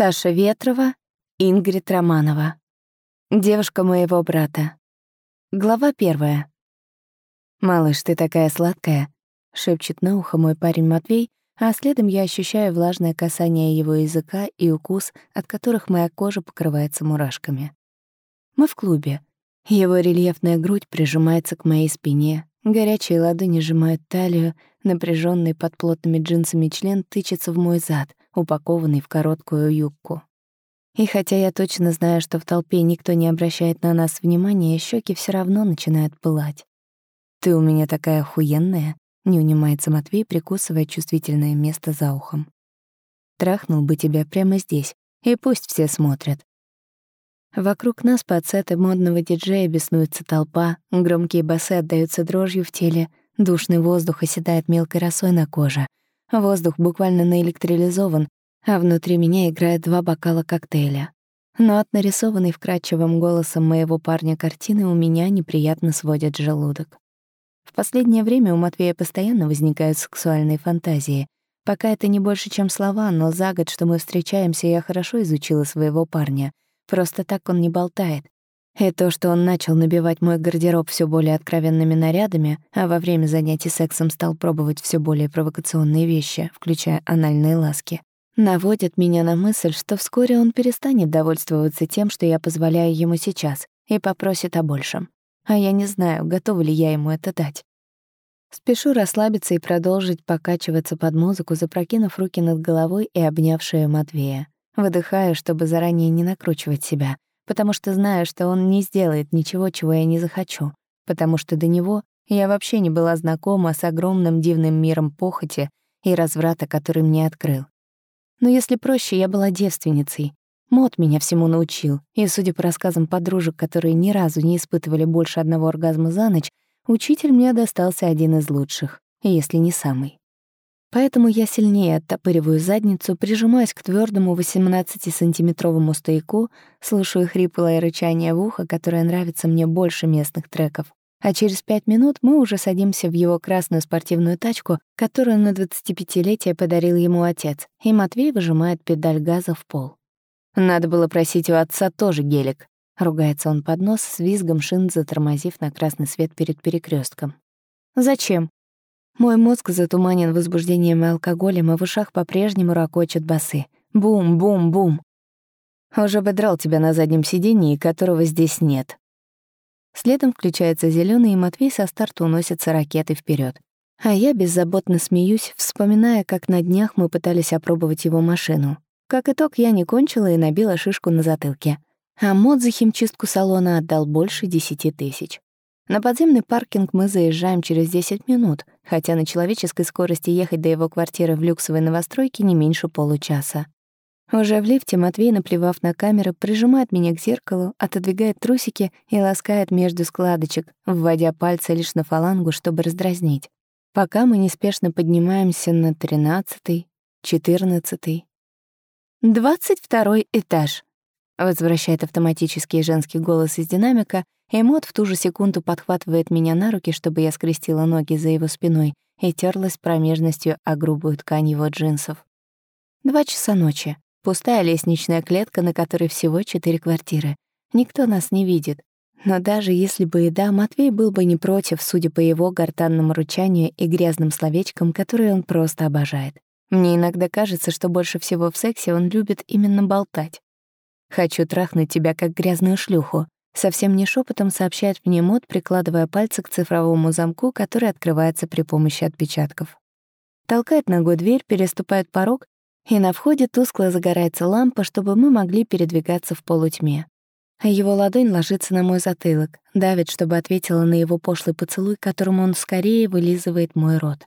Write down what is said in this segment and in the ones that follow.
Саша Ветрова, Ингрид Романова. Девушка моего брата. Глава первая. «Малыш, ты такая сладкая», — шепчет на ухо мой парень Матвей, а следом я ощущаю влажное касание его языка и укус, от которых моя кожа покрывается мурашками. Мы в клубе. Его рельефная грудь прижимается к моей спине, горячие ладони сжимают талию, напряженный под плотными джинсами член тычется в мой зад, упакованный в короткую юбку. И хотя я точно знаю, что в толпе никто не обращает на нас внимания, щеки все равно начинают пылать. «Ты у меня такая охуенная», — не унимается Матвей, прикусывая чувствительное место за ухом. «Трахнул бы тебя прямо здесь, и пусть все смотрят». Вокруг нас под сеты модного диджея беснуется толпа, громкие басы отдаются дрожью в теле, душный воздух оседает мелкой росой на коже — Воздух буквально наэлектролизован, а внутри меня играет два бокала коктейля. Но от нарисованной вкрадчивым голосом моего парня картины у меня неприятно сводит желудок. В последнее время у Матвея постоянно возникают сексуальные фантазии. Пока это не больше, чем слова, но за год, что мы встречаемся, я хорошо изучила своего парня. Просто так он не болтает. И то, что он начал набивать мой гардероб все более откровенными нарядами, а во время занятий сексом стал пробовать все более провокационные вещи, включая анальные ласки, наводит меня на мысль, что вскоре он перестанет довольствоваться тем, что я позволяю ему сейчас, и попросит о большем. А я не знаю, готова ли я ему это дать. Спешу расслабиться и продолжить покачиваться под музыку, запрокинув руки над головой и обняв шею Матвея. Выдыхаю, чтобы заранее не накручивать себя — потому что знаю, что он не сделает ничего, чего я не захочу, потому что до него я вообще не была знакома с огромным дивным миром похоти и разврата, который мне открыл. Но если проще, я была девственницей. Мод меня всему научил, и, судя по рассказам подружек, которые ни разу не испытывали больше одного оргазма за ночь, учитель мне достался один из лучших, если не самый. Поэтому я сильнее оттопыриваю задницу, прижимаюсь к твердому 18-сантиметровому стояку, слушаю хриплое рычание в ухо, которое нравится мне больше местных треков. А через пять минут мы уже садимся в его красную спортивную тачку, которую на 25-летие подарил ему отец, и Матвей выжимает педаль газа в пол. «Надо было просить у отца тоже гелик», — ругается он под нос с визгом шин, затормозив на красный свет перед перекрестком. «Зачем?» Мой мозг затуманен возбуждением и алкоголем, а в ушах по-прежнему ракочут басы. Бум-бум-бум. Уже бы драл тебя на заднем сиденье, которого здесь нет. Следом включается зеленый, и Матвей со старта уносится ракетой вперед. А я беззаботно смеюсь, вспоминая, как на днях мы пытались опробовать его машину. Как итог, я не кончила и набила шишку на затылке. А мод за химчистку салона отдал больше десяти тысяч. На подземный паркинг мы заезжаем через 10 минут, хотя на человеческой скорости ехать до его квартиры в люксовой новостройке не меньше получаса. Уже в лифте Матвей, наплевав на камеры, прижимает меня к зеркалу, отодвигает трусики и ласкает между складочек, вводя пальцы лишь на фалангу, чтобы раздразнить. Пока мы неспешно поднимаемся на тринадцатый, четырнадцатый. «Двадцать второй этаж», — возвращает автоматический женский голос из динамика, и Мот в ту же секунду подхватывает меня на руки, чтобы я скрестила ноги за его спиной и терлась промежностью о грубую ткань его джинсов. Два часа ночи. Пустая лестничная клетка, на которой всего четыре квартиры. Никто нас не видит. Но даже если бы и да, Матвей был бы не против, судя по его гортанному ручанию и грязным словечкам, которые он просто обожает. Мне иногда кажется, что больше всего в сексе он любит именно болтать. «Хочу трахнуть тебя, как грязную шлюху», Совсем не шепотом сообщает мне мод, прикладывая пальцы к цифровому замку, который открывается при помощи отпечатков. Толкает ногой дверь, переступает порог, и на входе тускло загорается лампа, чтобы мы могли передвигаться в полутьме. Его ладонь ложится на мой затылок, давит, чтобы ответила на его пошлый поцелуй, которым он скорее вылизывает мой рот.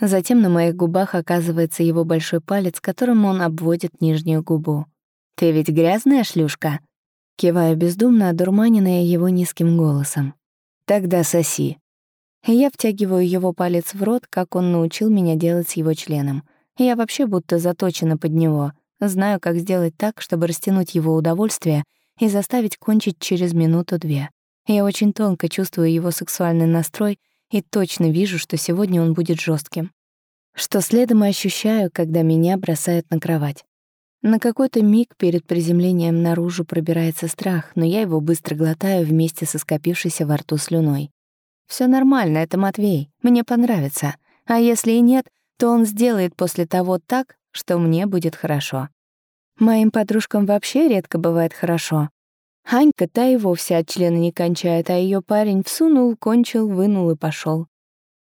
Затем на моих губах оказывается его большой палец, которым он обводит нижнюю губу. «Ты ведь грязная шлюшка?» Киваю бездумно, одурманенная его низким голосом. «Тогда соси». Я втягиваю его палец в рот, как он научил меня делать с его членом. Я вообще будто заточена под него. Знаю, как сделать так, чтобы растянуть его удовольствие и заставить кончить через минуту-две. Я очень тонко чувствую его сексуальный настрой и точно вижу, что сегодня он будет жестким. Что следом ощущаю, когда меня бросают на кровать. На какой-то миг перед приземлением наружу пробирается страх, но я его быстро глотаю вместе со скопившейся во рту слюной. Все нормально, это Матвей, мне понравится. А если и нет, то он сделает после того так, что мне будет хорошо. Моим подружкам вообще редко бывает хорошо. Анька та и вовсе от члена не кончает, а ее парень всунул, кончил, вынул и пошел.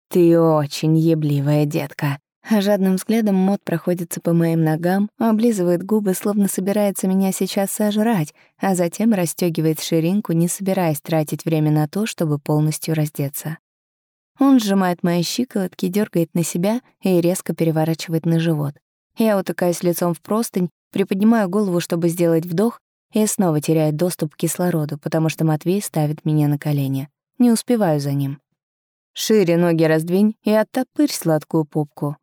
«Ты очень ебливая детка». Жадным взглядом Мот проходится по моим ногам, облизывает губы, словно собирается меня сейчас сожрать, а затем расстёгивает ширинку, не собираясь тратить время на то, чтобы полностью раздеться. Он сжимает мои щиколотки, дергает на себя и резко переворачивает на живот. Я утыкаюсь лицом в простынь, приподнимаю голову, чтобы сделать вдох, и снова теряю доступ к кислороду, потому что Матвей ставит меня на колени. Не успеваю за ним. Шире ноги раздвинь и оттопырь сладкую попку.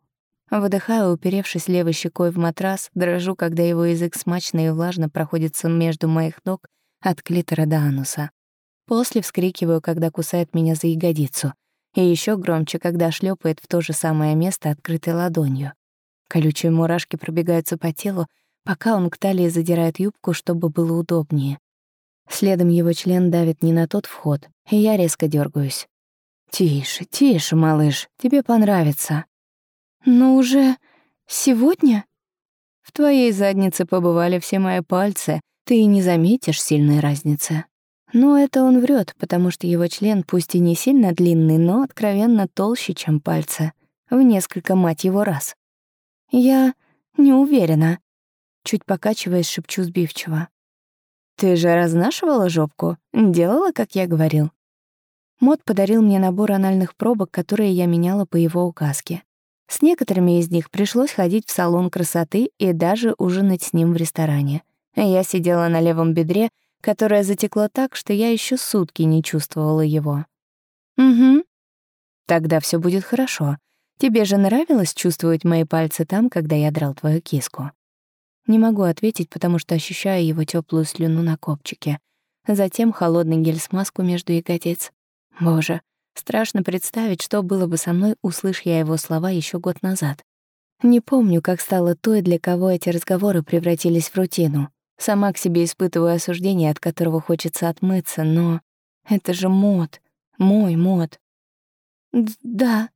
Выдыхаю, уперевшись левой щекой в матрас, дрожу, когда его язык смачно и влажно проходится между моих ног от клитора до ануса. После вскрикиваю, когда кусает меня за ягодицу. И еще громче, когда шлепает в то же самое место открытой ладонью. Колючие мурашки пробегаются по телу, пока он к талии задирает юбку, чтобы было удобнее. Следом его член давит не на тот вход, и я резко дергаюсь. «Тише, тише, малыш, тебе понравится». «Но уже сегодня?» «В твоей заднице побывали все мои пальцы, ты и не заметишь сильной разницы». Но это он врет, потому что его член пусть и не сильно длинный, но откровенно толще, чем пальцы. В несколько, мать его, раз. Я не уверена. Чуть покачиваясь, шепчу сбивчиво. «Ты же разнашивала жопку? Делала, как я говорил?» Мод подарил мне набор анальных пробок, которые я меняла по его указке. С некоторыми из них пришлось ходить в салон красоты и даже ужинать с ним в ресторане. Я сидела на левом бедре, которое затекло так, что я еще сутки не чувствовала его. «Угу. Тогда все будет хорошо. Тебе же нравилось чувствовать мои пальцы там, когда я драл твою киску?» Не могу ответить, потому что ощущаю его теплую слюну на копчике. Затем холодный гель-смазку между ягодиц. Боже, страшно представить, что было бы со мной, услышь я его слова еще год назад. Не помню, как стало той, для кого эти разговоры превратились в рутину. Сама к себе испытываю осуждение, от которого хочется отмыться, но это же мод, мой мод. Да,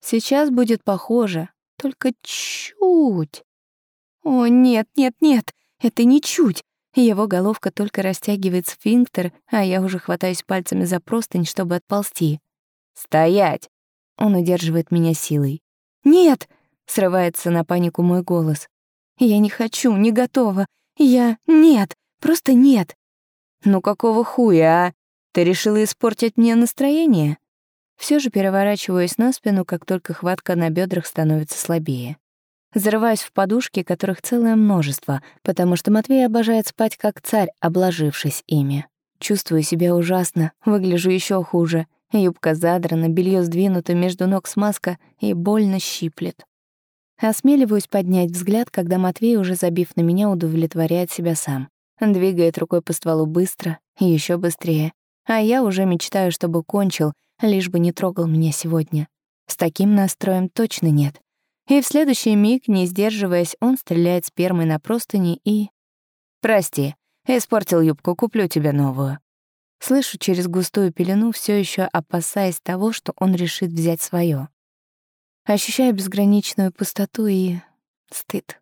сейчас будет похоже, только чуть. О, нет, нет, нет, это не чуть. Его головка только растягивает сфинктер, а я уже хватаюсь пальцами за простынь, чтобы отползти. «Стоять!» Он удерживает меня силой. «Нет!» — срывается на панику мой голос. «Я не хочу, не готова. Я... Нет, просто нет. Ну какого хуя, а? Ты решила испортить мне настроение? Все же переворачиваюсь на спину, как только хватка на бедрах становится слабее. Зарываюсь в подушки, которых целое множество, потому что Матвей обожает спать как царь, обложившись ими. Чувствую себя ужасно, выгляжу еще хуже. Юбка задрана, белье сдвинуто между ног смазка и больно щиплет. Осмеливаюсь поднять взгляд, когда Матвей, уже забив на меня, удовлетворяет себя сам. Двигает рукой по стволу быстро еще быстрее. А я уже мечтаю, чтобы кончил, лишь бы не трогал меня сегодня. С таким настроем точно нет. И в следующий миг, не сдерживаясь, он стреляет спермой на простыни и... «Прости, испортил юбку, куплю тебе новую». Слышу через густую пелену, все еще опасаясь того, что он решит взять свое. Ощущаю безграничную пустоту и стыд.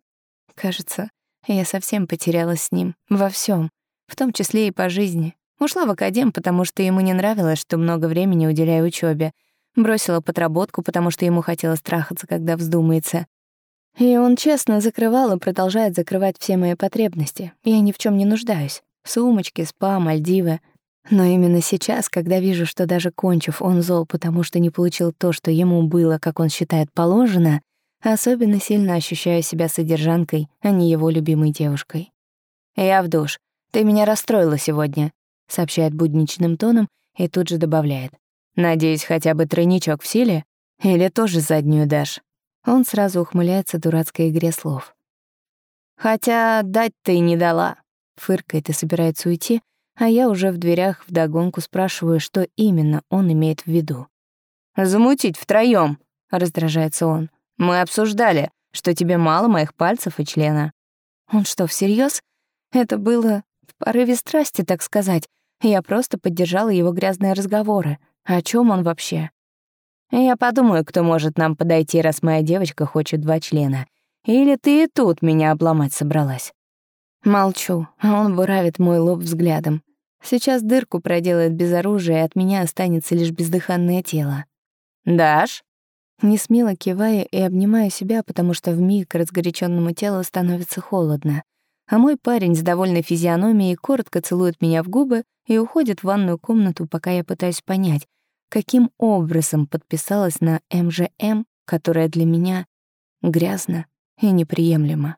Кажется, я совсем потерялась с ним во всем, в том числе и по жизни. Ушла в академ, потому что ему не нравилось, что много времени уделяю учебе. Бросила подработку, потому что ему хотелось трахаться, когда вздумается. И он честно закрывал и продолжает закрывать все мои потребности. Я ни в чем не нуждаюсь. Сумочки, спа, Мальдивы — но именно сейчас, когда вижу, что даже кончив, он зол, потому что не получил то, что ему было, как он считает, положено, особенно сильно ощущаю себя содержанкой, а не его любимой девушкой. «Я в душ. Ты меня расстроила сегодня», — сообщает будничным тоном и тут же добавляет. «Надеюсь, хотя бы тройничок в силе? Или тоже заднюю дашь?» Он сразу ухмыляется дурацкой игре слов. «Хотя дать ты не дала», — фыркает и собирается уйти, а я уже в дверях вдогонку спрашиваю, что именно он имеет в виду. «Замутить втроём», — раздражается он. «Мы обсуждали, что тебе мало моих пальцев и члена». Он что, всерьез? Это было в порыве страсти, так сказать. Я просто поддержала его грязные разговоры. О чем он вообще? Я подумаю, кто может нам подойти, раз моя девочка хочет два члена. Или ты и тут меня обломать собралась? Молчу, а он буравит мой лоб взглядом. Сейчас дырку проделает без оружия, и от меня останется лишь бездыханное тело. «Дашь?» Не смело киваю и обнимаю себя, потому что вмиг разгоряченному телу становится холодно. А мой парень с довольной физиономией коротко целует меня в губы и уходит в ванную комнату, пока я пытаюсь понять, каким образом подписалась на МЖМ, которая для меня грязна и неприемлема.